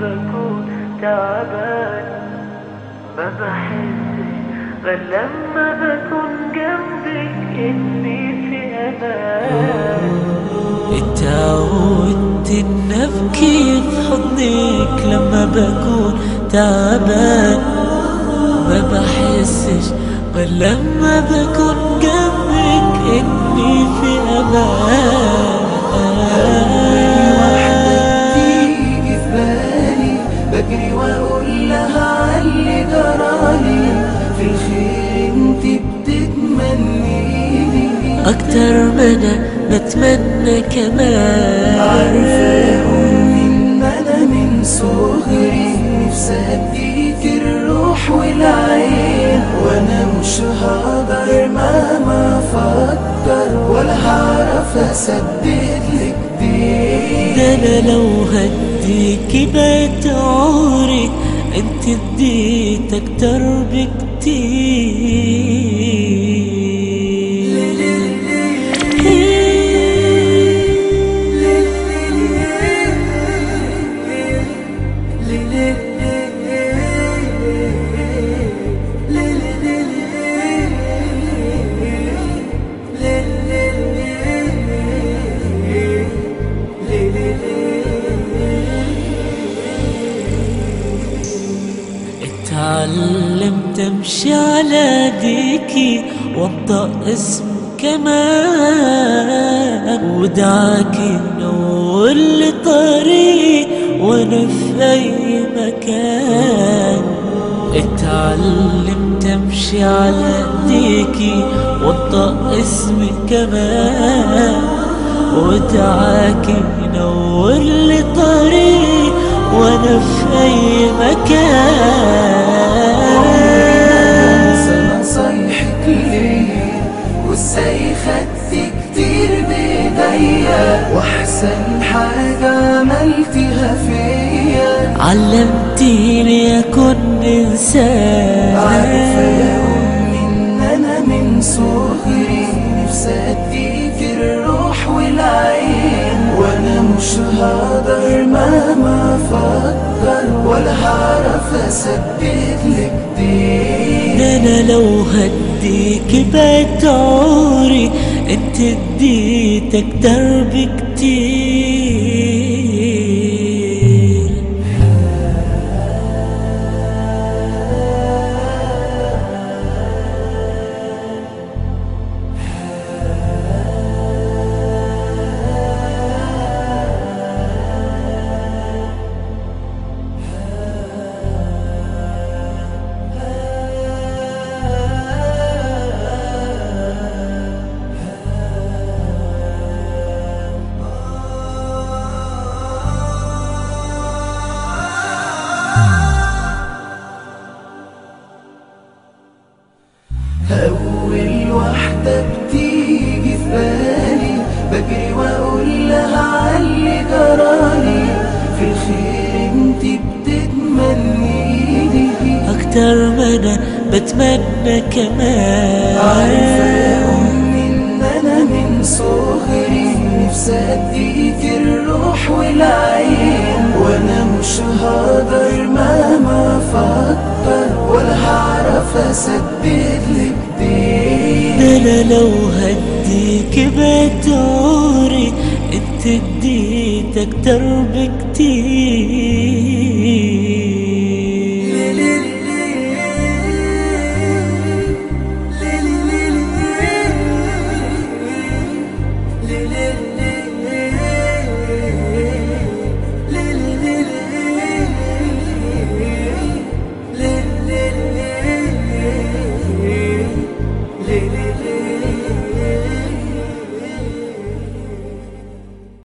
بكون تعبان. ما بحسش غير لما بكون جنبك إني في أمان. اتعودت ان ابكي في حضنك لما بكون تعبان. ما بحسش غير لما بكون جنبك إني في أمان. أكتر ما أنا بتمنى كمان. عارفة ان أنا من صغري نفسي اديك الروح والعين. وأنا مش هقدر مهما أفكر ولا هعرف أسدد لك دين ده أنا لو هديك بقت عمري أنت اديت أكتر اتعلمت امشي على ديكي وانطق اسم كمان. ودعاكي نور لي طريق وأنا في أي مكان. اتعلمت امشي على ايديكي وانطق اسمي كمان. ودعاكي ليا وازاي خدت كتير بايديا وأحسن حاجة عملتها فيا. علمتيني اكون إنسان. عارفة يا أمي إن أنا من صغري نفسي أديك الروح والعين. وأنا مش هقدر مهما أفكر ولا هعرف أسدد لك أنا لو هديك بقت عمري أنت اديت أكتر بكتير أنا بتمنى عارفة كمان. يا أمي إن أنا من صغري نفسي أديك الروح والعين. وأنا مش هقدر مهما أفكر ولا هعرف أسدد لك ده أنا لو هديك بقت عمري أنت اديت أكتر بكتير.